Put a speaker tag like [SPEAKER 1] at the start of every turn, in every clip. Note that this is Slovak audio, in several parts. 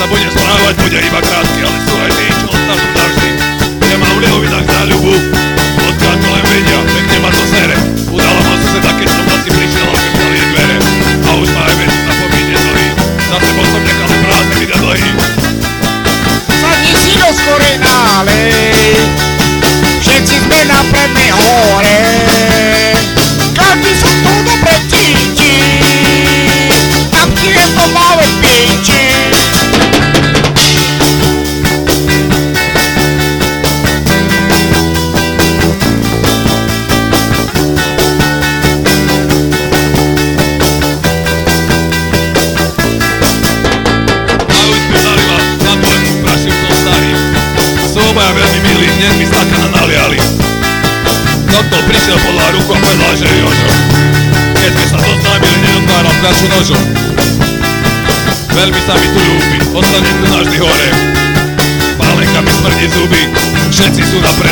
[SPEAKER 1] sa bude správať, bude iba krátky, ale sluhaj ty, čo ostanú navždy. Nemá v lihovinách záľubu, odkiaľ to len vedia, pekne ma to sere. Udala ma suseda, keď som asi prišiel, odkrytali jej dvere. A už ma aj vec na pomíne zlý, za sebou som nechal prázdne vida dlhý.
[SPEAKER 2] Sadni si do skorenále.
[SPEAKER 1] Dnes mi stakana naliali. Doktor prišiel podľa ruku a povedal, že Jožo, keď sme sa zoznámili, neotváral fľašu nožom. Veľmi sa mi tu ľúbi, ostane tu navždy hore. Pálenka mi smrdí zuby, všetci sú na prednej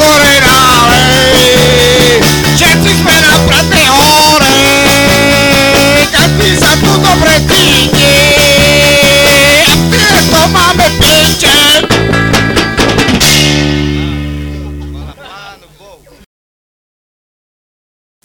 [SPEAKER 2] si rozkorej nále, všetci sme na prednej hore, každý sa tu dobre